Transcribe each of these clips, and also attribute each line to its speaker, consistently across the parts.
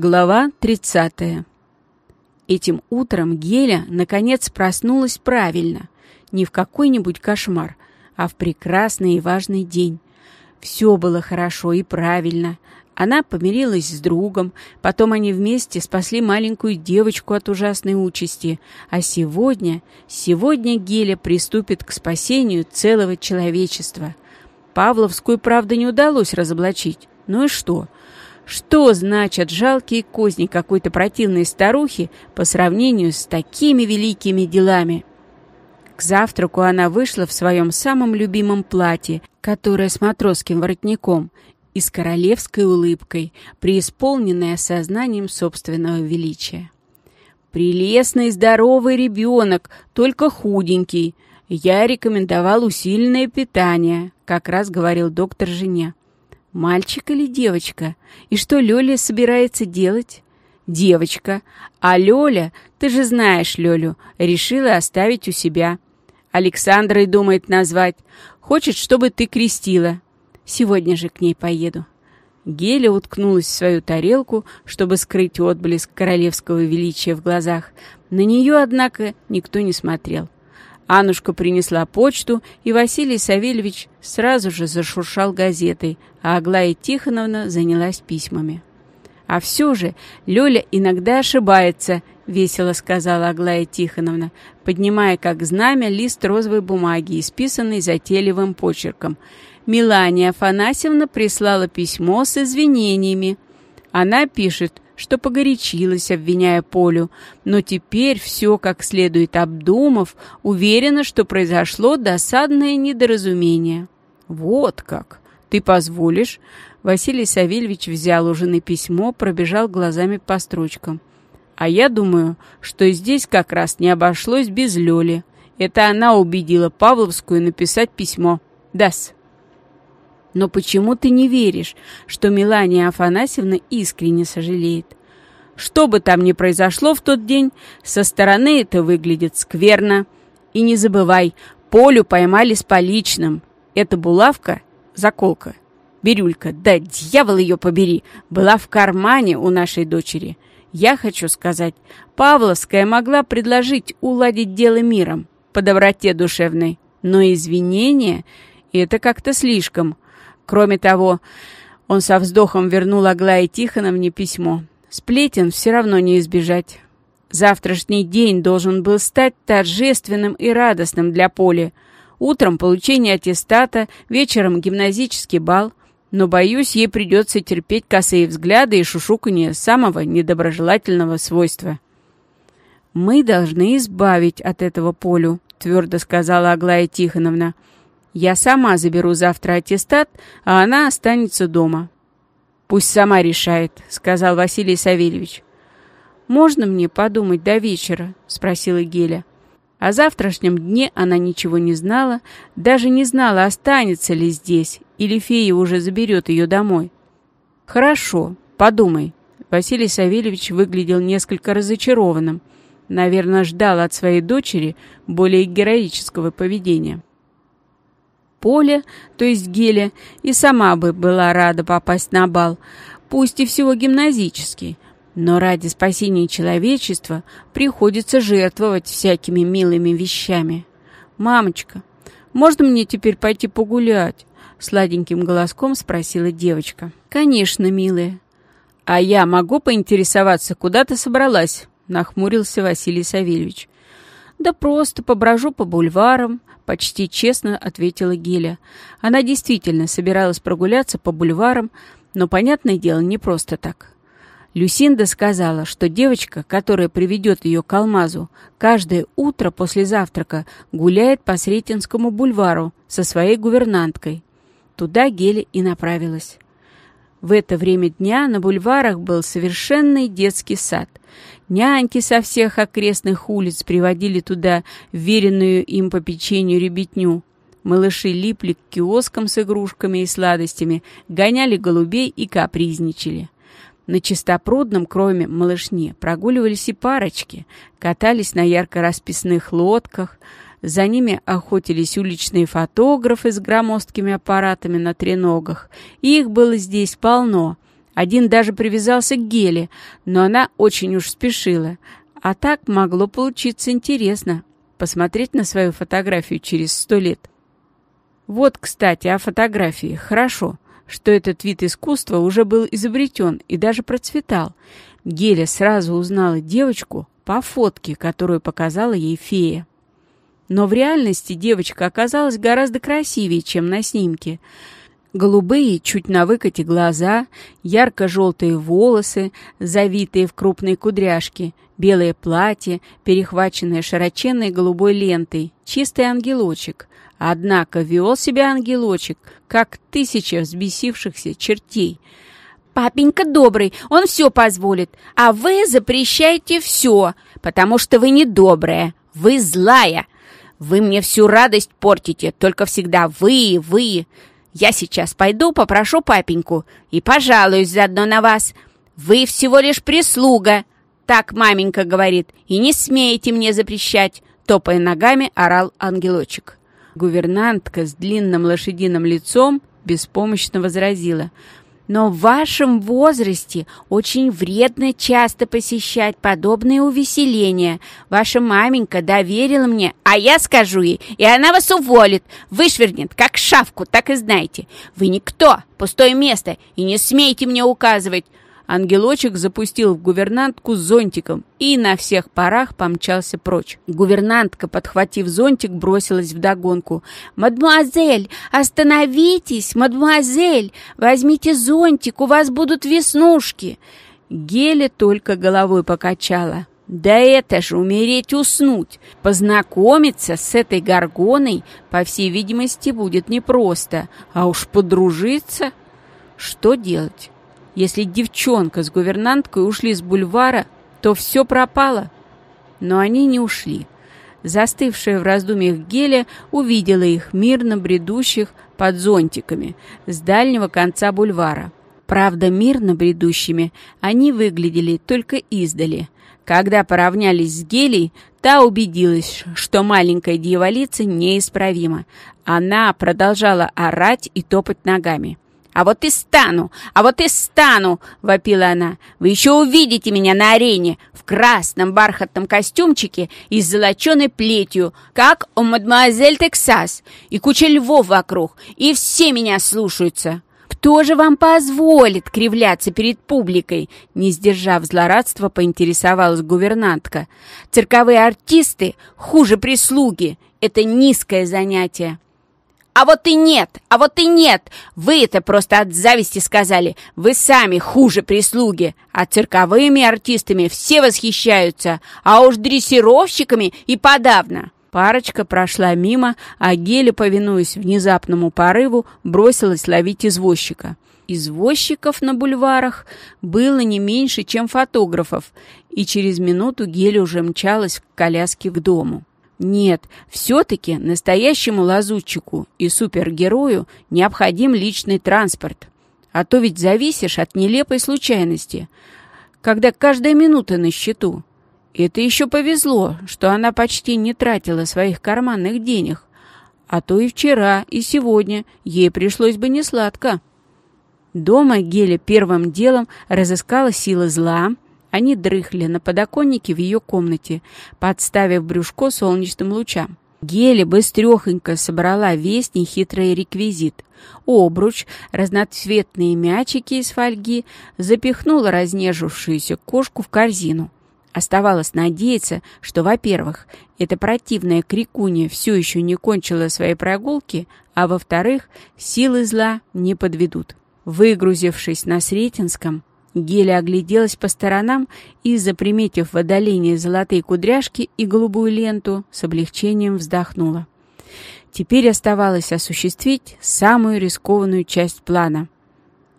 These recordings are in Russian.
Speaker 1: Глава 30. Этим утром Геля наконец проснулась правильно. Не в какой-нибудь кошмар, а в прекрасный и важный день. Все было хорошо и правильно. Она помирилась с другом, потом они вместе спасли маленькую девочку от ужасной участи. А сегодня, сегодня Геля приступит к спасению целого человечества. Павловскую, правда, не удалось разоблачить. Ну и что? Что значат жалкие козни какой-то противной старухи по сравнению с такими великими делами? К завтраку она вышла в своем самом любимом платье, которое с матросским воротником и с королевской улыбкой, преисполненной осознанием собственного величия. «Прелестный здоровый ребенок, только худенький. Я рекомендовал усиленное питание», — как раз говорил доктор жене. Мальчик или девочка? И что Лёля собирается делать? Девочка. А Лёля, ты же знаешь Лёлю, решила оставить у себя. Александрой думает назвать. Хочет, чтобы ты крестила. Сегодня же к ней поеду. Геля уткнулась в свою тарелку, чтобы скрыть отблеск королевского величия в глазах. На нее, однако, никто не смотрел. Аннушка принесла почту, и Василий Савельевич сразу же зашуршал газетой, а Аглая Тихоновна занялась письмами. «А все же Лёля иногда ошибается», — весело сказала Аглая Тихоновна, поднимая как знамя лист розовой бумаги, исписанный затейливым почерком. «Милания Афанасьевна прислала письмо с извинениями. Она пишет, что погорячилась, обвиняя Полю, но теперь все как следует обдумав, уверена, что произошло досадное недоразумение. «Вот как! Ты позволишь?» Василий Савельевич взял у жены письмо, пробежал глазами по строчкам. «А я думаю, что здесь как раз не обошлось без Лёли. Это она убедила Павловскую написать письмо. Дас!» Но почему ты не веришь, что Мелания Афанасьевна искренне сожалеет? Что бы там ни произошло в тот день, со стороны это выглядит скверно. И не забывай, Полю поймали с поличным. Эта булавка — заколка. Бирюлька, да дьявол ее побери, была в кармане у нашей дочери. Я хочу сказать, Павловская могла предложить уладить дело миром, по доброте душевной. Но извинения — это как-то слишком — Кроме того, он со вздохом вернул Аглае Тихоновне письмо. Сплетен все равно не избежать. Завтрашний день должен был стать торжественным и радостным для Поли. Утром получение аттестата, вечером гимназический бал. Но, боюсь, ей придется терпеть косые взгляды и шушуканье самого недоброжелательного свойства. «Мы должны избавить от этого Полю», — твердо сказала Аглая Тихоновна. Я сама заберу завтра аттестат, а она останется дома. Пусть сама решает, сказал Василий Савельевич. Можно мне подумать до вечера? спросила Геля. О завтрашнем дне она ничего не знала, даже не знала, останется ли здесь, или фея уже заберет ее домой. «Хорошо, подумай». Василий Савельевич выглядел несколько разочарованным. Наверное, ждал от своей дочери более героического поведения. Поля, то есть Геля, и сама бы была рада попасть на бал, пусть и всего гимназический, но ради спасения человечества приходится жертвовать всякими милыми вещами. «Мамочка, можно мне теперь пойти погулять?» Сладеньким голоском спросила девочка. «Конечно, милая». «А я могу поинтересоваться, куда ты собралась?» Нахмурился Василий Савельевич. «Да просто поброжу по бульварам», — почти честно ответила Геля. Она действительно собиралась прогуляться по бульварам, но, понятное дело, не просто так. Люсинда сказала, что девочка, которая приведет ее к алмазу, каждое утро после завтрака гуляет по Сретенскому бульвару со своей гувернанткой. Туда Геля и направилась. В это время дня на бульварах был совершенный детский сад. Няньки со всех окрестных улиц приводили туда веренную им по печенью ребятню. Малыши липли к киоскам с игрушками и сладостями, гоняли голубей и капризничали. На чистопрудном, кроме малышни, прогуливались и парочки, катались на ярко расписных лодках, за ними охотились уличные фотографы с громоздкими аппаратами на треногах. Их было здесь полно, Один даже привязался к Геле, но она очень уж спешила. А так могло получиться интересно посмотреть на свою фотографию через сто лет. Вот, кстати, о фотографии. Хорошо, что этот вид искусства уже был изобретен и даже процветал. Геля сразу узнала девочку по фотке, которую показала ей фея. Но в реальности девочка оказалась гораздо красивее, чем на снимке. Голубые, чуть на выкате глаза, ярко-желтые волосы, завитые в крупные кудряшки, белое платье, перехваченное широченной голубой лентой, чистый ангелочек. Однако вел себя ангелочек, как тысяча взбесившихся чертей. «Папенька добрый, он все позволит, а вы запрещаете все, потому что вы недобрая, вы злая. Вы мне всю радость портите, только всегда вы, вы. Я сейчас пойду попрошу папеньку и пожалуюсь заодно на вас. Вы всего лишь прислуга, так маменька говорит, и не смеете мне запрещать, топая ногами, орал ангелочек. Гувернантка с длинным лошадиным лицом беспомощно возразила — но в вашем возрасте очень вредно часто посещать подобные увеселения. Ваша маменька доверила мне, а я скажу ей, и она вас уволит, вышвырнет, как шавку, так и знаете. Вы никто, пустое место, и не смейте мне указывать. Ангелочек запустил в гувернантку зонтиком и на всех парах помчался прочь. Гувернантка, подхватив зонтик, бросилась вдогонку. «Мадемуазель, остановитесь! Мадемуазель, возьмите зонтик, у вас будут веснушки!» Геля только головой покачала. Да это же умереть уснуть. Познакомиться с этой горгоной, по всей видимости, будет непросто. А уж подружиться... Что делать? Если девчонка с гувернанткой ушли с бульвара, то все пропало. Но они не ушли. Застывшая в раздумьях Геля увидела их мирно бредущих под зонтиками с дальнего конца бульвара. Правда, мирно бредущими они выглядели только издали. Когда поравнялись с Гелей, та убедилась, что маленькая дьяволица неисправима. Она продолжала орать и топать ногами. «А вот и стану! А вот и стану!» — вопила она. «Вы еще увидите меня на арене в красном бархатном костюмчике и с золоченой плетью, как у мадемуазель Тексас, и куча львов вокруг, и все меня слушаются!» «Кто же вам позволит кривляться перед публикой?» Не сдержав злорадства, поинтересовалась гувернантка. «Цирковые артисты хуже прислуги. Это низкое занятие». «А вот и нет! А вот и нет! Вы это просто от зависти сказали! Вы сами хуже прислуги! А цирковыми артистами все восхищаются, а уж дрессировщиками и подавно!» Парочка прошла мимо, а Геля, повинуясь внезапному порыву, бросилась ловить извозчика. Извозчиков на бульварах было не меньше, чем фотографов, и через минуту Геля уже мчалась в коляске к дому. Нет, все-таки настоящему лазутчику и супергерою необходим личный транспорт. А то ведь зависишь от нелепой случайности, когда каждая минута на счету. Это еще повезло, что она почти не тратила своих карманных денег. А то и вчера, и сегодня ей пришлось бы несладко. Дома Геля первым делом разыскала силы зла — они дрыхли на подоконнике в ее комнате, подставив брюшко солнечным лучам. Гели быстрехонько собрала весь нехитрый реквизит. Обруч, разноцветные мячики из фольги, запихнула разнежившуюся кошку в корзину. Оставалось надеяться, что, во-первых, эта противная крикунья все еще не кончила своей прогулки, а во-вторых, силы зла не подведут. Выгрузившись на Сретенском, Геля огляделась по сторонам и, заприметив в отдалении золотые кудряшки и голубую ленту, с облегчением вздохнула. Теперь оставалось осуществить самую рискованную часть плана.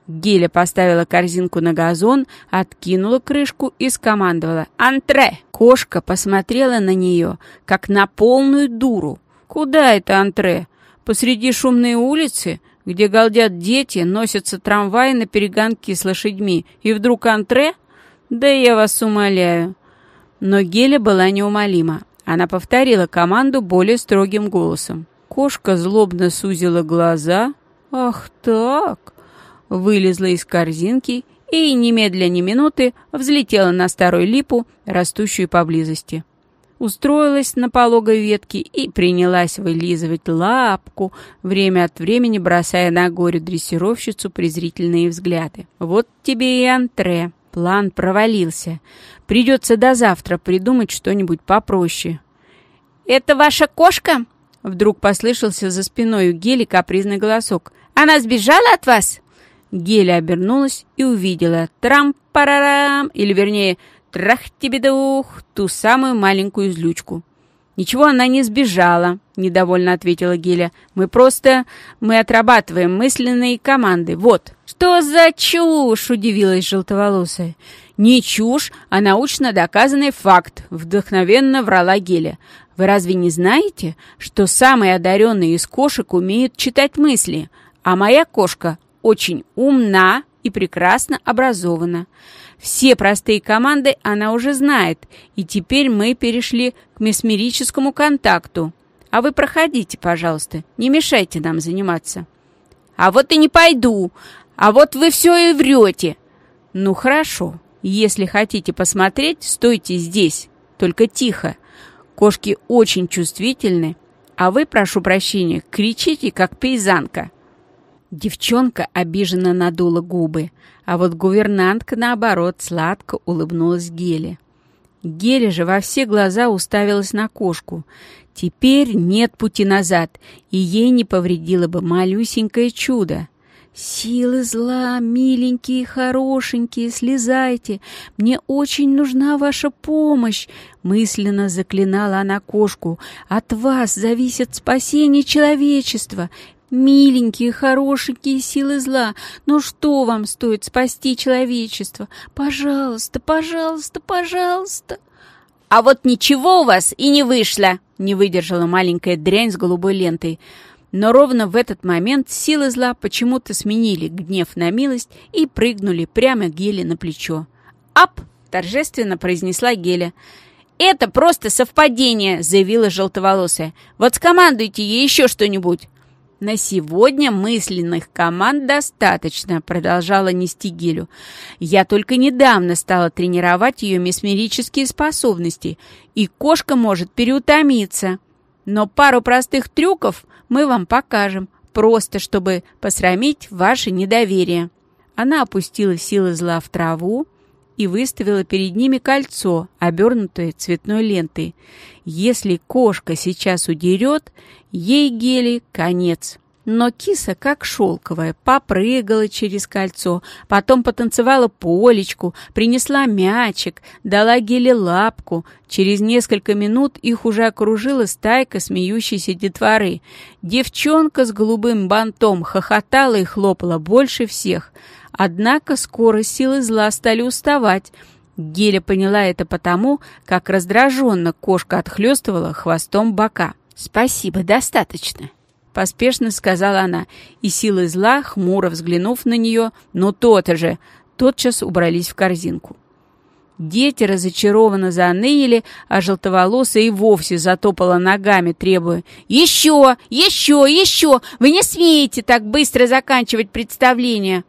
Speaker 1: Геля поставила корзинку на газон, откинула крышку и скомандовала «Антре!». Кошка посмотрела на нее, как на полную дуру. «Куда это антре? Посреди шумной улицы? Где галдят дети, носятся трамваи на перегонки с лошадьми, и вдруг антре? Да я вас умоляю. Но Геля была неумолима. Она повторила команду более строгим голосом. Кошка злобно сузила глаза. «Ах так!» Вылезла из корзинки и немедля ни минуты взлетела на старую липу, растущую поблизости. Устроилась на пологой ветке и принялась вылизывать лапку, время от времени бросая на горе дрессировщицу презрительные взгляды. «Вот тебе и антре. План провалился. Придется до завтра придумать что-нибудь попроще». «Это ваша кошка?» Вдруг послышался за спиной у Гели капризный голосок. «Она сбежала от вас?» Геля обернулась и увидела трам-парарам, или вернее, трах-тебе-дух, ту самую маленькую злючку. «Ничего она не сбежала», — недовольно ответила Геля. «Мы просто... мы отрабатываем мысленные команды. Вот». «Что за чушь?» — удивилась желтоволосая. «Не чушь, а научно доказанный факт», — вдохновенно врала Геля. «Вы разве не знаете, что самые одаренные из кошек умеют читать мысли, а моя кошка очень умна и прекрасно образована. Все простые команды она уже знает, и теперь мы перешли к месмерическому контакту. А вы проходите, пожалуйста, не мешайте нам заниматься». «А вот и не пойду! А вот вы все и врете!» «Ну хорошо, если хотите посмотреть, стойте здесь, только тихо. Кошки очень чувствительны, а вы, прошу прощения, кричите, как пейзанка». Девчонка обиженно надула губы, а вот гувернантка, наоборот, сладко улыбнулась Геле. Геля же во все глаза уставилась на кошку. Теперь нет пути назад, и ей не повредило бы малюсенькое чудо. «Силы зла, миленькие, хорошенькие, слезайте! Мне очень нужна ваша помощь!» Мысленно заклинала она кошку. «От вас зависит спасение человечества! Миленькие, хорошенькие силы зла, но что вам стоит спасти человечество? Пожалуйста, пожалуйста, пожалуйста!» «А вот ничего у вас и не вышло!» — не выдержала маленькая дрянь с голубой лентой. Но ровно в этот момент силы зла почему-то сменили гнев на милость и прыгнули прямо Геле на плечо. «Ап!» — торжественно произнесла Геля. «Это просто совпадение!» — заявила желтоволосая. «Вот скомандуйте ей еще что-нибудь!» «На сегодня мысленных команд достаточно», — продолжала нести Гелю. «Я только недавно стала тренировать ее месмерические способности, и кошка может переутомиться. Но пару простых трюков мы вам покажем, просто чтобы посрамить ваше недоверие». Она опустила силы зла в траву, и выставила перед ними кольцо, обернутое цветной лентой. Если кошка сейчас удерет, ей гели конец. Но киса, как шелковая, попрыгала через кольцо, потом потанцевала полечку, принесла мячик, дала Геле лапку. Через несколько минут их уже окружила стайка смеющейся детворы. Девчонка с голубым бантом хохотала и хлопала больше всех — Однако скоро силы зла стали уставать. Геля поняла это потому, как раздраженно кошка отхлестывала хвостом бока. «Спасибо, достаточно», — поспешно сказала она, и силы зла, хмуро взглянув на нее, «ну то-то же», тотчас убрались в корзинку. Дети разочарованно заныли, а желтоволосая и вовсе затопала ногами, требуя «Еще! Еще! Еще! Вы не смеете так быстро заканчивать представление!»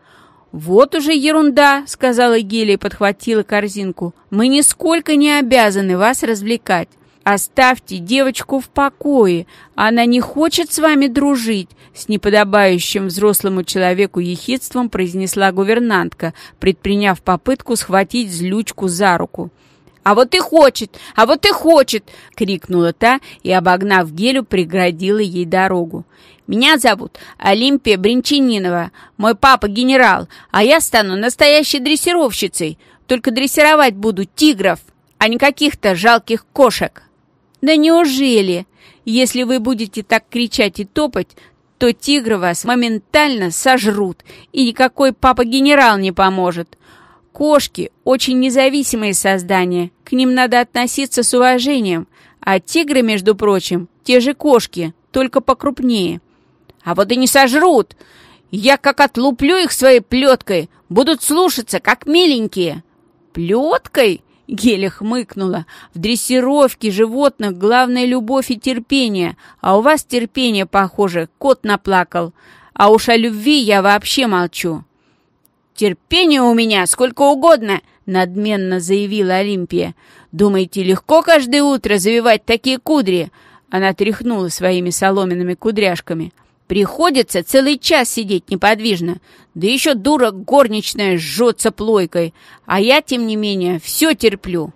Speaker 1: «Вот уже ерунда», — сказала Гелия и подхватила корзинку. «Мы нисколько не обязаны вас развлекать. Оставьте девочку в покое. Она не хочет с вами дружить», — с неподобающим взрослому человеку ехидством произнесла гувернантка, предприняв попытку схватить злючку за руку. «А вот и хочет! А вот и хочет!» — крикнула та и, обогнав Гелю, преградила ей дорогу. Меня зовут Олимпия Бринчанинова. Мой папа генерал, а я стану настоящей дрессировщицей. Только дрессировать буду тигров, а не каких-то жалких кошек. Да неужели? Если вы будете так кричать и топать, то тигры вас моментально сожрут, и никакой папа-генерал не поможет. Кошки – очень независимые создания, к ним надо относиться с уважением, а тигры, между прочим, те же кошки, только покрупнее – а вот и не сожрут. Я как отлуплю их своей плеткой, будут слушаться, как миленькие». «Плеткой?» — Геля хмыкнула. «В дрессировке животных главная любовь и терпение, а у вас терпение, похоже, кот наплакал. А уж о любви я вообще молчу». «Терпение у меня сколько угодно!» — надменно заявила Олимпия. «Думаете, легко каждое утро завивать такие кудри?» Она тряхнула своими соломенными кудряшками. «Приходится целый час сидеть неподвижно. Да еще дура горничная жжется плойкой. А я, тем не менее, все терплю».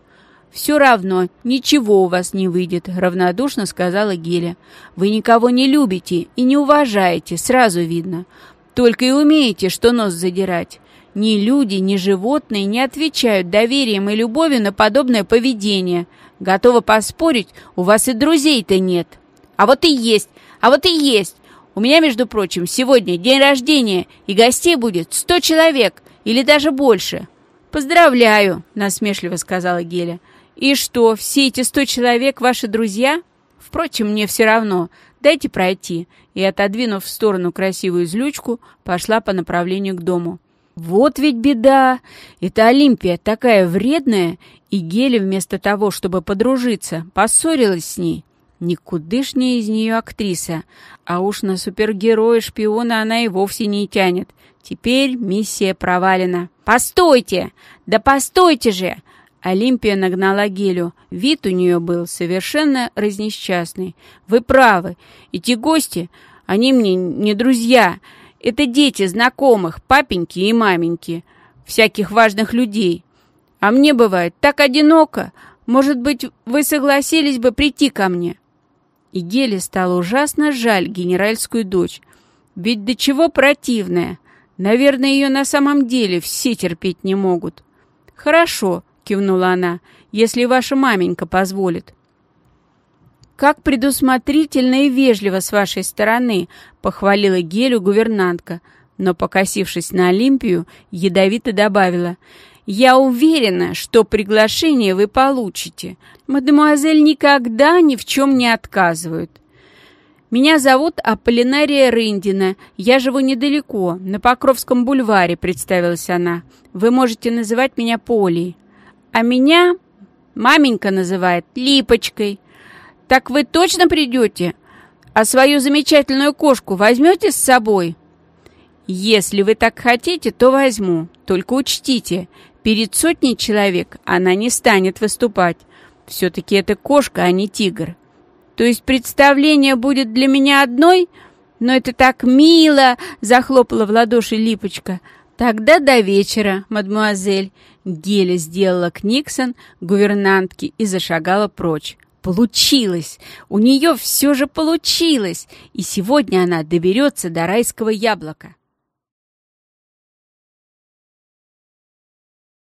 Speaker 1: «Все равно ничего у вас не выйдет», — равнодушно сказала Геля. «Вы никого не любите и не уважаете, сразу видно. Только и умеете, что нос задирать. Ни люди, ни животные не отвечают доверием и любовью на подобное поведение. Готова поспорить, у вас и друзей-то нет. А вот и есть, а вот и есть. У меня, между прочим, сегодня день рождения, и гостей будет сто человек или даже больше». «Поздравляю», — насмешливо сказала Геля. «И что, все эти сто человек ваши друзья? Впрочем, мне все равно. Дайте пройти». И, отодвинув в сторону красивую злючку, пошла по направлению к дому. «Вот ведь беда! Это Олимпия такая вредная, и Гели вместо того, чтобы подружиться, поссорилась с ней. Никудышняя из нее актриса, а уж на супергероя-шпиона она и вовсе не тянет. Теперь миссия провалена. «Постойте! Да постойте же!» Олимпия нагнала Гелю. Вид у нее был совершенно разнесчастный. «Вы правы. Эти гости, они мне не друзья. Это дети знакомых, папеньки и маменьки, всяких важных людей. А мне бывает так одиноко. Может быть, вы согласились бы прийти ко мне?» И Геле стало ужасно жаль генеральскую дочь. Ведь до чего противная. Наверное, ее на самом деле все терпеть не могут. «Хорошо», — кивнула она, — «если ваша маменька позволит». «Как предусмотрительно и вежливо с вашей стороны», — похвалила Гелю гувернантка, но, покосившись на Олимпию, ядовито добавила, «Я уверена, что приглашение вы получите. Мадемуазель никогда ни в чем не отказывают». «Меня зовут Аполлинария Рындина. Я живу недалеко, на Покровском бульваре», — представилась она. «Вы можете называть меня Полей». А меня маменька называет Липочкой. Так вы точно придете? А свою замечательную кошку возьмете с собой? Если вы так хотите, то возьму. Только учтите, перед сотней человек она не станет выступать. Все-таки это кошка, а не тигр. То есть представление будет для меня одной? Но это так мило!» — захлопала в ладоши Липочка. «Тогда до вечера, мадмуазель». Геля сделала книксон гувернантки и зашагала прочь. Получилось! У нее все же получилось! И сегодня она доберется до райского яблока.